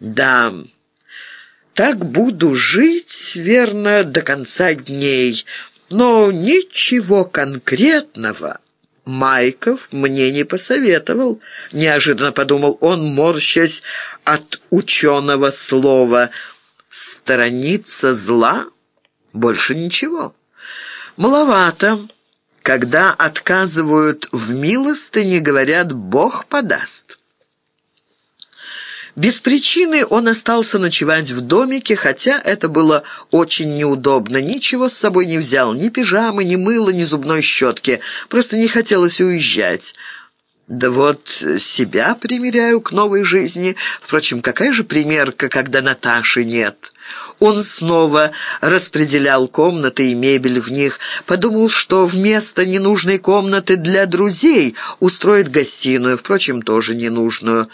Да, так буду жить, верно, до конца дней, но ничего конкретного Майков мне не посоветовал, неожиданно подумал он, морщась от ученого слова. Сторониться зла? Больше ничего. Маловато. Когда отказывают в милостыне, говорят, Бог подаст. Без причины он остался ночевать в домике, хотя это было очень неудобно. Ничего с собой не взял, ни пижамы, ни мыла, ни зубной щетки. Просто не хотелось уезжать. Да вот себя примеряю к новой жизни. Впрочем, какая же примерка, когда Наташи нет?» Он снова распределял комнаты и мебель в них. Подумал, что вместо ненужной комнаты для друзей устроит гостиную, впрочем, тоже ненужную.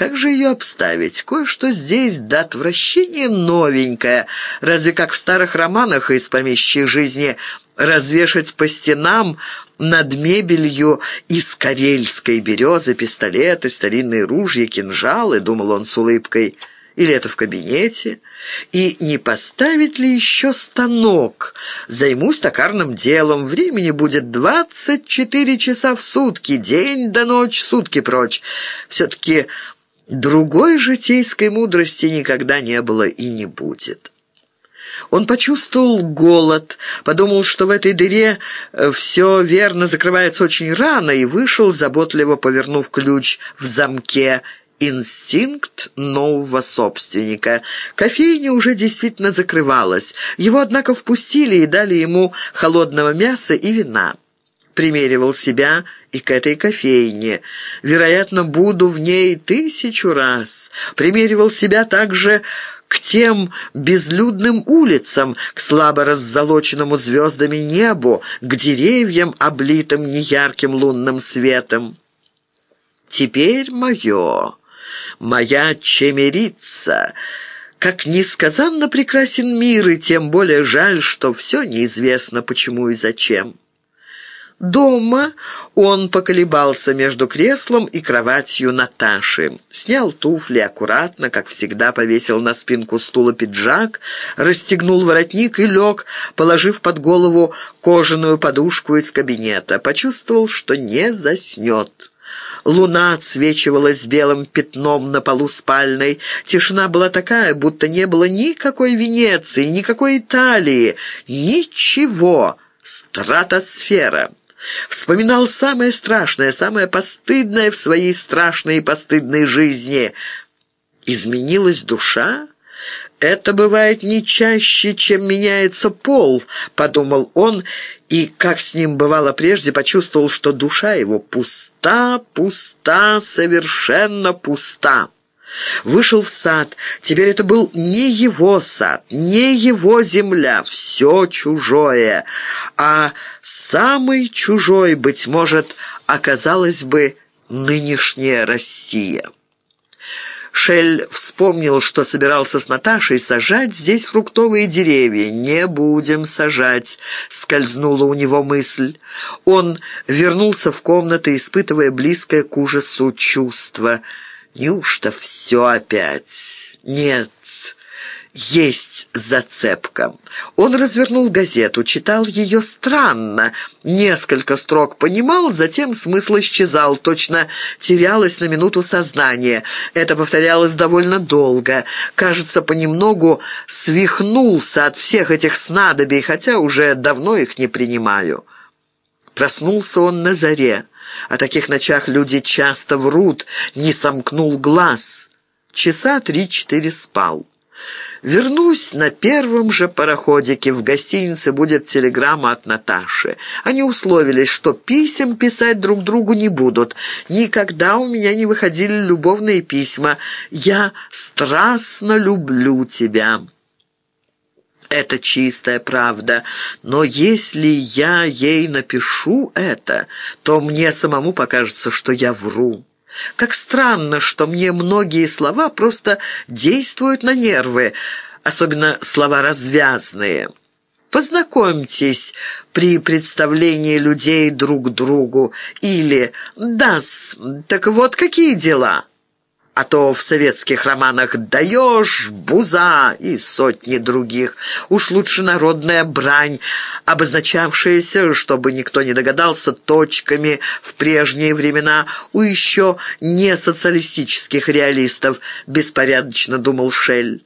Как же ее обставить? Кое-что здесь до отвращения новенькое. Разве как в старых романах из помещичьей жизни развешать по стенам над мебелью из карельской березы пистолеты, старинные ружья, кинжалы, думал он с улыбкой. Или это в кабинете? И не поставить ли еще станок? Займусь токарным делом. Времени будет двадцать четыре часа в сутки, день до ночь, сутки прочь. Все-таки Другой житейской мудрости никогда не было и не будет. Он почувствовал голод, подумал, что в этой дыре э, все верно закрывается очень рано, и вышел, заботливо повернув ключ в замке. Инстинкт нового собственника. Кофейня уже действительно закрывалась. Его, однако, впустили и дали ему холодного мяса и вина примеривал себя и к этой кофейне. Вероятно, буду в ней тысячу раз. Примеривал себя также к тем безлюдным улицам, к слабо раззолоченному звездами небу, к деревьям, облитым неярким лунным светом. Теперь мое, моя чемерица — как несказанно прекрасен мир, и тем более жаль, что все неизвестно почему и зачем. Дома он поколебался между креслом и кроватью Наташи. Снял туфли аккуратно, как всегда повесил на спинку стула пиджак, расстегнул воротник и лег, положив под голову кожаную подушку из кабинета. Почувствовал, что не заснет. Луна отсвечивалась белым пятном на полу спальной. Тишина была такая, будто не было никакой Венеции, никакой Италии, ничего. Стратосфера. Вспоминал самое страшное, самое постыдное в своей страшной и постыдной жизни. Изменилась душа? «Это бывает не чаще, чем меняется пол», — подумал он, и, как с ним бывало прежде, почувствовал, что душа его пуста, пуста, совершенно пуста. Вышел в сад. Теперь это был не его сад, не его земля, все чужое. А самый чужой, быть может, оказалась бы нынешняя Россия. Шель вспомнил, что собирался с Наташей сажать здесь фруктовые деревья. «Не будем сажать», — скользнула у него мысль. Он вернулся в комнату, испытывая близкое к ужасу чувство — Неужто все опять? Нет, есть зацепка. Он развернул газету, читал ее странно. Несколько строк понимал, затем смысл исчезал, точно терялось на минуту сознание. Это повторялось довольно долго. Кажется, понемногу свихнулся от всех этих снадобий, хотя уже давно их не принимаю. Проснулся он на заре. О таких ночах люди часто врут, не сомкнул глаз. Часа три-четыре спал. Вернусь на первом же пароходике. В гостинице будет телеграмма от Наташи. Они условились, что писем писать друг другу не будут. Никогда у меня не выходили любовные письма. «Я страстно люблю тебя». Это чистая правда, но если я ей напишу это, то мне самому покажется, что я вру. Как странно, что мне многие слова просто действуют на нервы, особенно слова развязные. Познакомьтесь при представлении людей друг другу или «Да, так вот какие дела?» А то в советских романах «даешь», «буза» и сотни других. Уж лучше народная брань, обозначавшаяся, чтобы никто не догадался, точками в прежние времена у еще не социалистических реалистов, беспорядочно думал Шель.